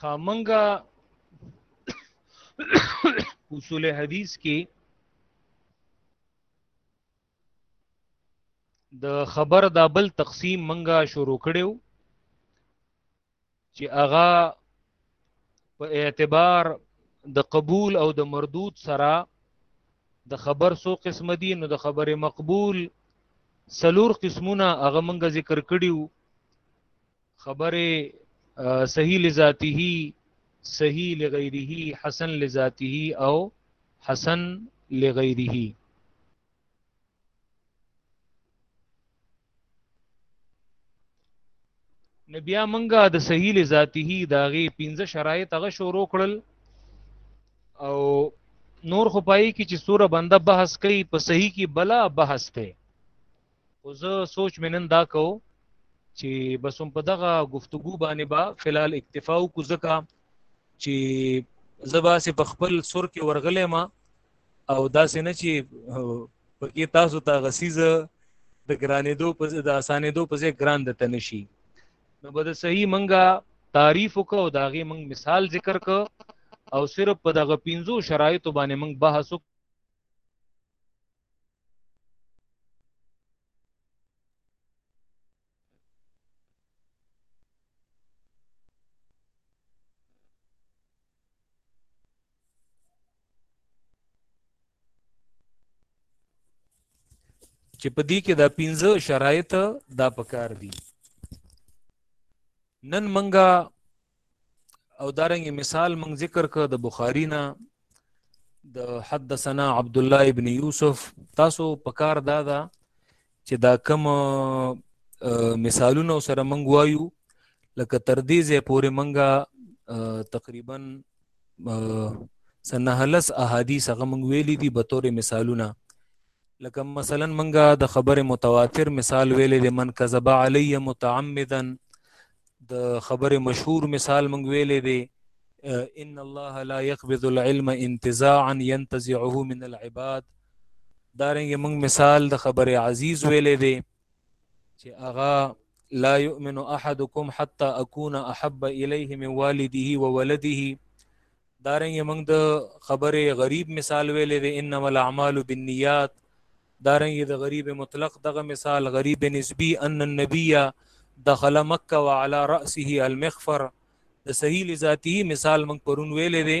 خامنګا اصول حدیث کې د خبر دا بل تقسیم منګه شروع کړو چې هغه په اعتبار د قبول او د مردود سره د خبر سو قسم دي نو د خبر مقبول سلور قسمونه هغه منګه ذکر کړیو خبره صحیح لذاته صحیح لغیره حسن لذاته او حسن لغیره نو بیا منګه د سهیل ذاته داغه 15 شرایط هغه شروع کړل او نور خو پای کې چې سوره بنده بحث کوي په صحیح کې بلا بحث ته او زه سوچ منن دا کو چې بس هم په دغه گفتگو باندې با فلال اکتفا کو زکه چې زبا سه په خپل سر کې ورغلې ما او دا سینه چې پکې تاسو ته غسیز د ګرانېدو په د اسانېدو په ځای ګران د تنشي نو به د صحیح منګه تعریف وکړو دا غي منګ مثال ذکر کو او صرف په دغه پینزو شرایط باندې منګ بحث وکړو چې په دې کې دا پنځه شرایط دا پکار دي نن منګه او دارنګ مثال من ذکر ک د بخاری نه د حدثنا عبد الله ابن یوسف تاسو پکار دا دا چې دا کم مثالونه سره منګ وایو لکه تر دې زه پورې منګه تقریبا سنهلس احادیث هغه منګ ویلي دي به تور مثالونه لکه مثلا منګه د خبر متواتر مثال ویلې د من کذب علی متعمدا د خبر مشهور مثال منګ ویلې دی ان الله لا يقبض العلم انتزاعا ينتزعه من العباد دارنګ منګ مثال د خبر عزیز ویلې دی چې اغا لا يؤمن احدكم حتى اكون احب اليه من والده وولده دارنګ موږ د خبره غریب مثال ویلې د انما الاعمال بالنیات دارنګ د غریب مطلق دغه مثال غریب نسبی ان النبی دخل مکه وعلى راسه المغفر د صحیح ذاتی مثال موږ پرون ویلې دی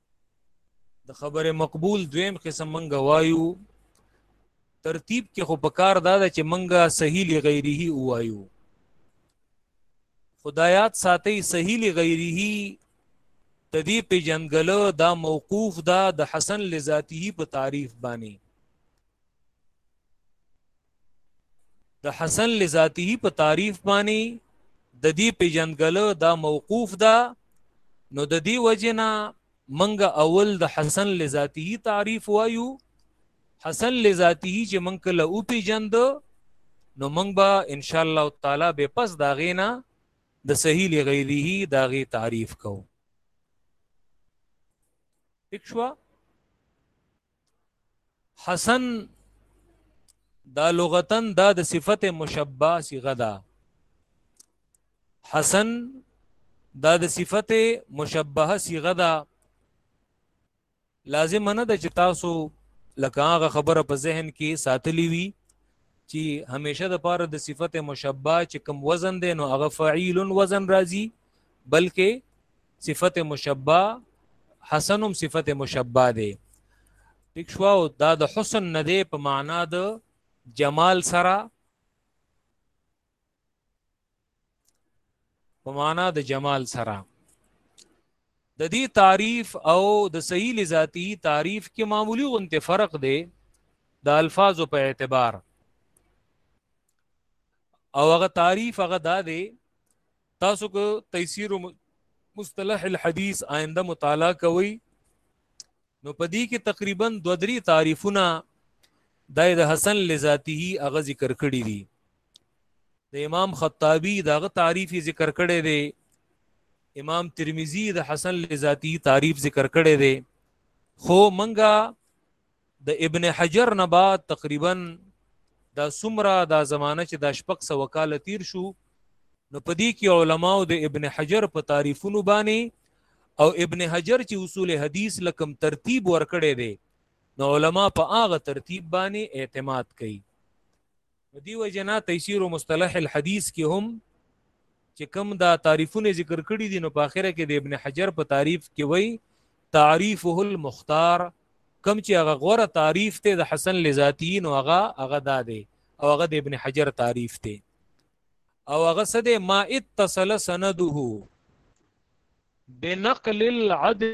د خبره مقبول دویم قسم منګه وایو ترتیب کې خو پکار دا ده چې منګه صحیح لغیره وایو خدایات ساتي صحیح لغیره تدی په جنګلو دا موقوف دا د حسن لذاته په تعریف باندې د حسن لذاته په تعریف باندې د دې پیجندګل دا موقوف ده نو د دې وجنا منګه اول د حسن لذاته تعریف وایو حسن لذاته چې منګ له او پیجند نو منګ به ان شاء الله تعالی به پس دا غینا د صحیح لغیره دا غی تعریف کو اکشوا حسن دا لغتن دا د صفت مشبہ صيغه ده حسن دا د صفت مشبہ صيغه ده لازم نه ده چې تاسو لکه هغه خبره په ذهن کې ساتلی وي چې همیشه د پاره د صفت مشبہ چې کم وزن دی نو هغه فعیل وزن راځي بلکې صفت مشبہ حسنم صفت مشبہ دی ټیک شو او دا د حسن نه دی په معنا د جمال سره په معنا د جمال سره د دې تعریف او د صحیح لذاتی تعریف کې معمولی غونته فرق دی د الفاظو په اعتبار او هغه تعریف هغه دا دی تاسو کو تیسیر مصطلح الحدیث آینده مطالعه کوي نو پدې کې تقریبا دو درې تعریفونه د حسن لذاته اغه ذکر کړی دي د امام خطابی دغه تعریف ذکر کړی دی امام ترمذی د حسن لذاتی تعریف ذکر کړی دی خو منګه د ابن حجر نه بعد تقریبا دا سمرا دا زمانه چې دا شپږ سو کال تیر شو نو په دې کې علماو د ابن حجر په تعریفونو باندې او ابن حجر چې اصول حدیث لکم ترتیب ورکړي دي نو علما په هغه ترتیب باندې اعتماد کوي په دې وجه نه تیسیر مصطلح الحدیث کې هم چې کوم دا تعریفونه ذکر کړي دي نو په اخره کې د ابن حجر په تعریف کې وایي تعریفه المختار کم چې هغه غوره تعریف ته د حسن لذاتی نو هغه هغه دا دی او هغه د ابن حجر تعریف ته او هغه څه دی ما اتصل سنده بنقل العدل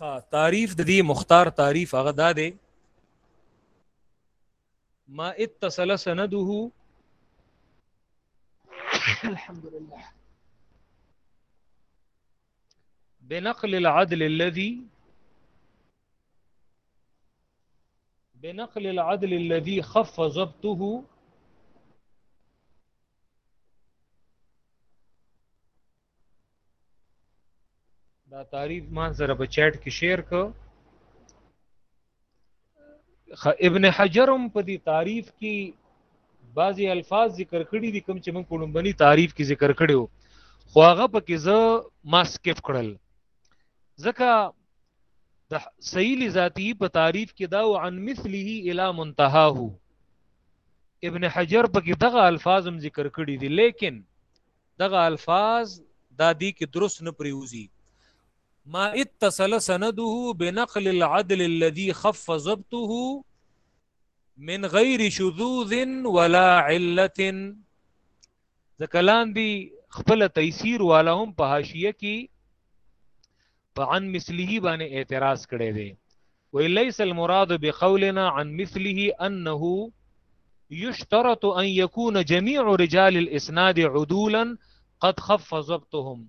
ها تعریف د دې مختار تعریف هغه دا دی ما اتصل سنده الحمد لله بنقل العدل الذي بنقل العدل الذي خف ضبطه دا تعریف مان سره په چیټ کې شیر کو ابن حجرم په دې تعریف کې بعضی الفاظ ذکر کړي دي کوم چې موږ په لومبني تعریف کې ذکر کړي وو خو هغه پکې زه ما سکیپ کړل ځکه د سیل ذاتی په تعریف کې دا عن مثله الی منتهاه ابن حجر پکې دغه الفاظ هم ذکر کړي دي لیکن دغه الفاظ دا دي کې درست نه پریوزي ما اتصل سنده بنقل العدل الذي خف ضبطه من غير شذوذ ولا علة ذا كلام دي والا تيسير په بهاشية كي فعن عن مثله بان اعتراض کړی دي وليس المراد بقولنا عن مثله انه يشترط ان يكون جميع رجال الاسناد عدولا قد خف ضبطهم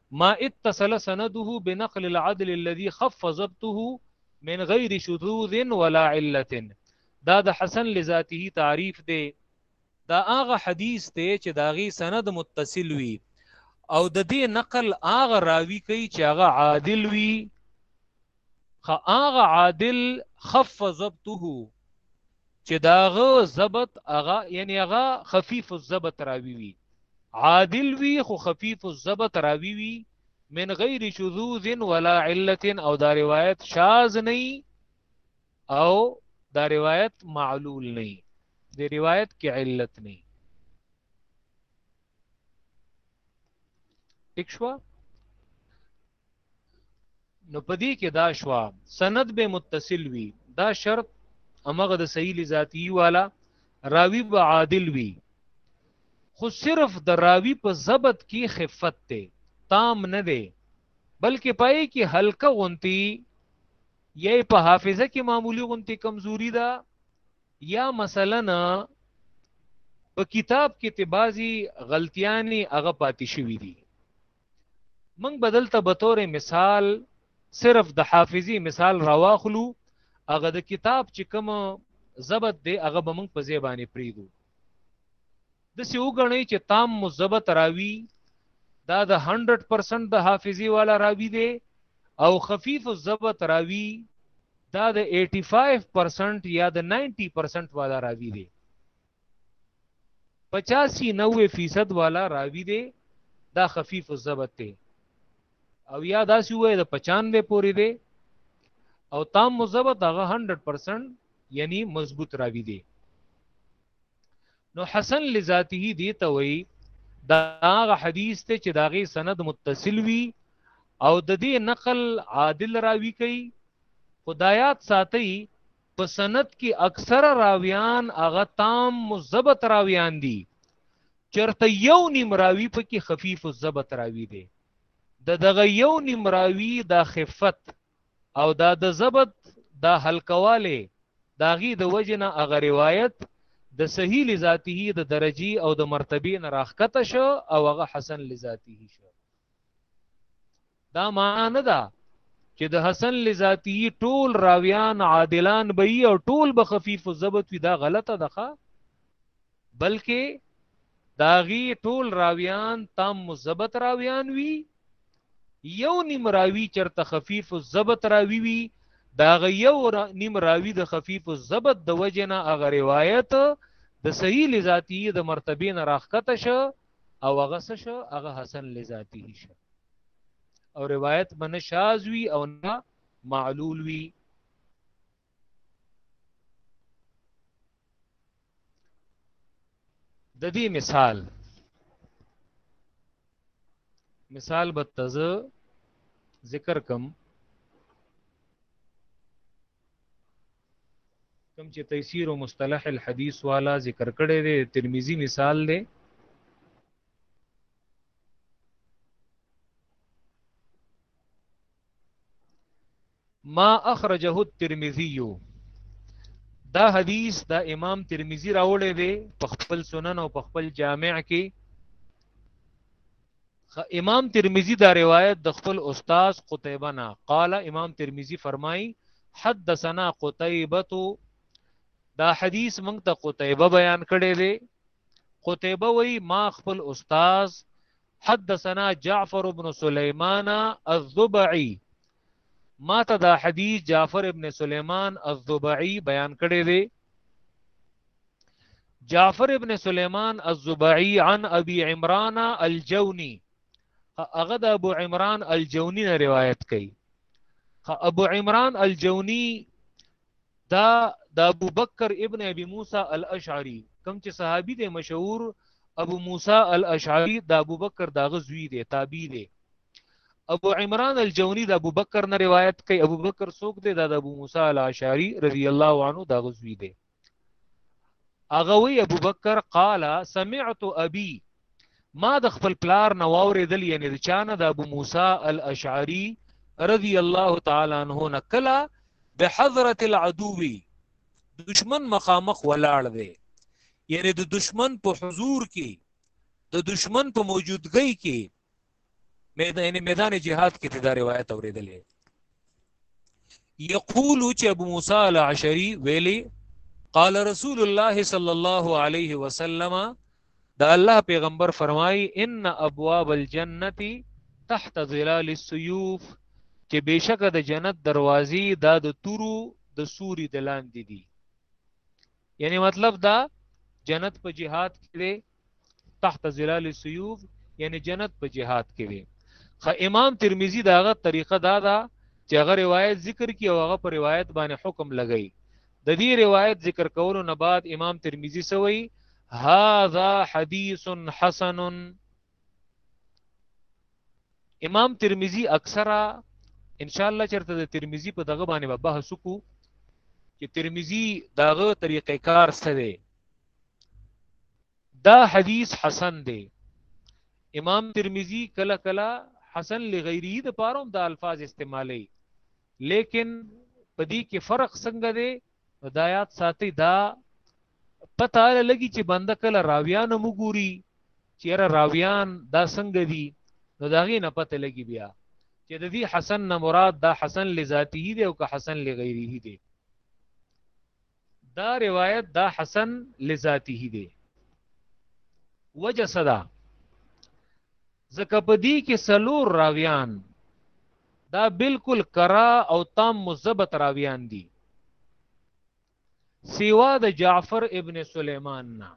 ما اتصل سنده بنقل العدل الذي خف ضبطه من غیر شذوذ ولا علت دا د حسن لذاته تعریف دی دا هغه حدیث دی چې داغي سند متصل وي او د دې نقل هغه راوي کوي چې هغه عادل وي خا هغه عادل خف ضبطه چې داغه ضبط هغه یعنی هغه خفیف الضبط راوی وی عادل وی خو خفیف الضبط راوی وی من غیر شذوذ ولا علت او دا روایت شاذ نه او دا روایت معلول نه دی روایت کې علت نه ٹھیک شو نو پدی کې دا شوا سند به متصل وي دا شرط امغه د صحیح لذاتی والا راوی به عادل وي خو صرف د راوی په ضبط کې خفت ته تام نه دی بلکې پای کې هلکه غونتی یا په حافظه کې معمولی غونتی کمزوري ده یا مثلا په کتاب کې تبازي غلطیانې هغه پاتې شوې دي موږ به دلته به تور مثال صرف د حافظي مثال راواخلو هغه د کتاب چې کوم ضبط دی هغه به موږ په ځای باندې پریږدو د سی وګڼي چې تام مزبط راوي دا د 100% د حافظي والا راوي دی او خفیف الضبط راوي دا د 85% یا د 90% والا راوي دی پچاسی نوے فیصد والا راوی دی دا خفیف الضبط دی او یا داسې وای د 95 پورې دی او تام مزبط هغه 100% یعنی مضبوط راوی دی نو حسن لذاته دی ته وای دا هغه حدیث ته چې داغه سند متصل وی او د دې نقل عادل راوی کوي خدایات ساتي په سند کې اکثره راویان هغه تام مزبت راویان دي چرته یو نیم راوی په کې خفیف الزبت راوی دی د دغه یو نیم راوی دا خفت او دا د زبت دا حلقواله دا غي د وجنه اغه روایت د صحیح لذاته د درجی او د مرتبه نه راخته شو او هغه حسن لذاته شو دا معنا نه ده چې د حسن لذاتی ټول راویان عادلان به او ټول به خفیف الضبط وي دا غلطه ده بلکې داغي ټول راویان تام مزبط راویان وی یو نیم راوی چرته خفیف الضبط راوی وی داغه یو را نیم راوی د خفیف الضبط د وجنه اغه روایت د صحیح لذاتی د مرتبه نه راخته شه او هغه څه شو هغه حسن لذاته شو او روایت من شاذ وی او نه معلول وی د دې مثال مثال به تز ذکر کم کوم چې تفسیر او مصطلح الحديث والا ذکر کړی دی ترمذی مثال دی ما اخرجه الترمذی دا حدیث دا امام ترمذی راوړی دی په خپل سنن او په خپل جامع کې امام ترمذی دا روایت د خپل استاد قتیبه نه قال امام ترمذی فرمای حدثنا قتیبه دا حدیث موږ ته قتیبه بیان کړی دی قتیبه وی ما خپل استاد حدثنا جعفر بن سليمان الضبعي ماته دا حدیث جعفر ابن سلیمان الزبعی بیان کړی دی جعفر ابن سلیمان الزبعی عن ابي عمران الجوني هغه د ابو عمران الجوني نه روایت کوي ابو عمران الجوني دا د ابو بکر ابن ابي موسی الاشعري کوم چې صحابي دی مشهور ابو موسی الاشعری د ابو بکر داغه زوی دی تابعی دی ابو عمران الجونی د ابو بکر نه روایت کوي ابو بکر څوک دی د ابو موسی الاشعری رضی الله عنه داغه زوی دی اغه وی ابو بکر قال سمعت ابي ما د خپل پلار نه واورېدل یعنی د چانه د ابو موسی الاشعری رضی الله تعالی عنہ نه کلا بحضرت العدو دشمن مخامخ ولاړ دی یعنی د دشمن په حضور کې د دشمن په موجودګۍ کې میدان میدان جهاد کې دا روایت اوریدلې یقول چې ابو موسی العشری ویلي قال رسول الله صلی الله علیه وسلم دا الله پیغمبر فرمای ان ابواب الجنه تحت ظلال السيوف چې بشک د جنت دروازې دا د تورو د سوري د لاندې دي یعنی مطلب دا جنت په جهاد کې تحت ظلال السيوف یعنی جنت په جهاد کې وي خو امام ترمذی داغه طریقه دا ده چې هغه روایت ذکر کی او هغه پر روایت باندې حکم لګی د دې روایت ذکر کولو نه بعد امام ترمذی سوی هاذا حدیث حسن امام ترمذی اکثرا ان شاء الله چرته د ترمذی په دغه باندې بحث وکړو چې ترمذی داغه طریقې کار سره دا حدیث حسن دی امام ترمذی کله کله حسن لغیره د پاره هم د الفاظ استعمالي لیکن پدې کې فرق څنګه دی هدایات ساتي دا پته لګي چې بنده کله راویان مګوري چې را راویان دا څنګه دي نو دا غي نه پته لګي بیا چې د دې حسن نه مراد دا حسن لذاته دی او که حسن لغیره دی دا روایت دا حسن لذاته دی وجه صدا زکه په دې کې سلور راویان دا بالکل کرا او تام مزبت راویان دي سیوا د جعفر ابن سلیمان نه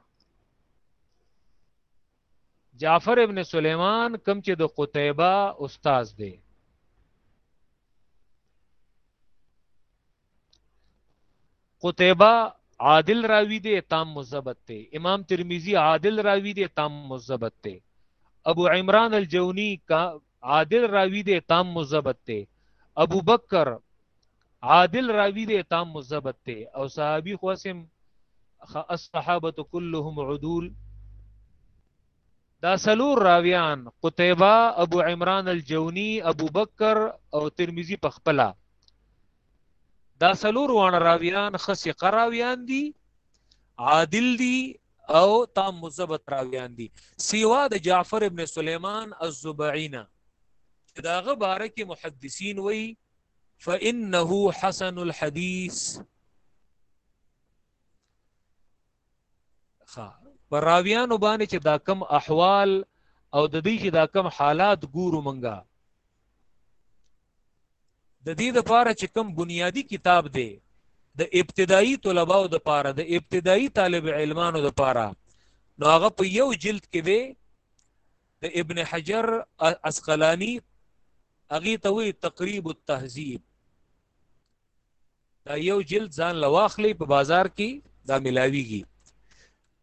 جعفر ابن سلیمان کم چې د قتیبه استاد دی قتیبه عادل راوی دی تام مزبت ته امام ترمذی عادل راوی دی تام مزبت ته ابو عمران الجونی کا عادل راوی دی تام مزبت ته ابو بکر عادل راوی دی تام مزبت ته او صحابي خواسم الصحابه كلهم عدول دا سلور راویان قتیبه ابو عمران الجونی ابو بکر او ترمذی په خپل دا سلور وان راویان خصی قراویان دي عادل دي او تام مزبط راویان دي سیوا د جعفر ابن سلیمان الزبعینا چې دا غبره کې محدثین وای فانه حسن الحديث ښا پر راویانو باندې چې دا کم احوال او د دې چې دا کم حالات ګورو منګه د دې د پاره چې کم بنیادی کتاب دی د ابتدایي طلباو د پاره د ابتدایي طالب علمانو د پاره نو هغه په یو جلد کې دی د ابن حجر اسقلانی اغي ته وی تقریب التهذیب دا یو جلد ځان لواخلی په بازار کې دا ملاویږي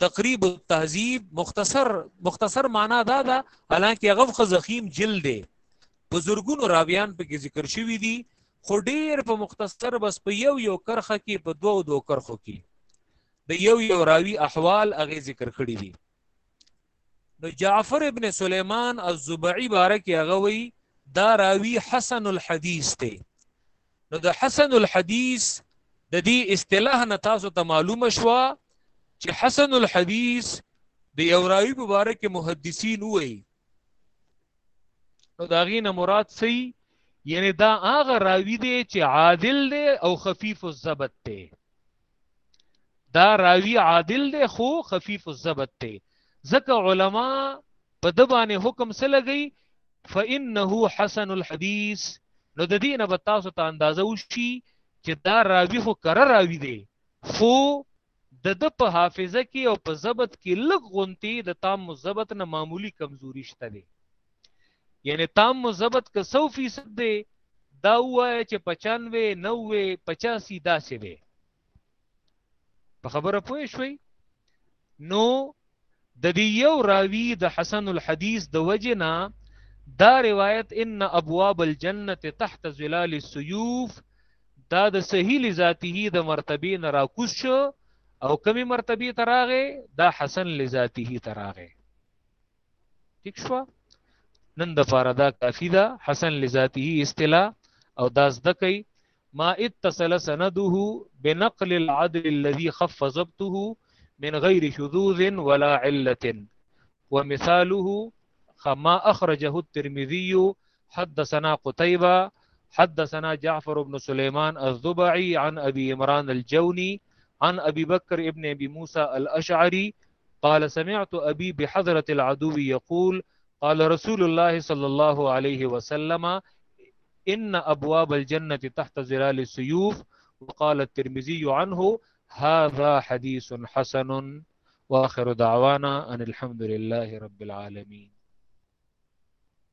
تقریب التهذیب مختصر مختصر معنا دا ده حالانکه هغه خو زخیم جلد دی بزرګونو راویان په کې ذکر شوی دي خو ډیر په مختصر بس په یو یو کرخه کې په دوو دوو کرخو کې د یو یو راوی احوال هغه ذکر کړی دي نو جعفر ابن سليمان الزبعي بارک هغه وی دا راوی حسن الحديث ته نو د حسن الحديث د دې اصطلاح نه تاسو ته معلومه شو چې حسن الحديث د یو راوی مبارک محدثین وای نو دا غینه مراد سی یعنی دا هغه راوی دی چې عادل دی او خفیف الضبط دی دا راوی عادل دی خو خفیف الضبط دی ځکه علما په د باندې حکم څه لګي فانه حسن الحديث نو د دې نه به تاسو ته اندازه وشي چې دا راوی خو کره راوی دی خو د د په حافظه کې او په ضبط کې لږ غونتی د تام ضبط نه معمولی کمزوري شته دی یعنی تام مثبت که 100 فیصد دی دا وای چې 95 90 85 دا څه وي په خبره پوه شوي نو د دې یو راوی د حسن الحدیث د وجنا دا روایت ان ابواب الجنه تحت ظلال السيوف دا د صحیح لذاته د مرتبه نه راکوس شو او کمی مرتبه تراغه دا حسن لذاته تراغه ٹھیک شو نن د پاره دا کافی ده حسن لذاته اصطلاح او دا زده کوي ما اتصل سنده بنقل العدل الذي خف ضبطه من غير شذوذ ولا علة ومثاله ما أخرجه الترمذي حدثنا قتيبة حدثنا جعفر بن سليمان الضبعي عن أبي إمران الجوني عن أبي بكر ابن أبي موسى الأشعري قال سمعت أبي بحضرة العدو يقول قال رسول الله صلى الله عليه وسلم إن أبواب الجنة تحت ظلال السيوف وقال الترمذي عنه هذا حديث حسن وآخر دعوانا أن الحمد لله رب العالمين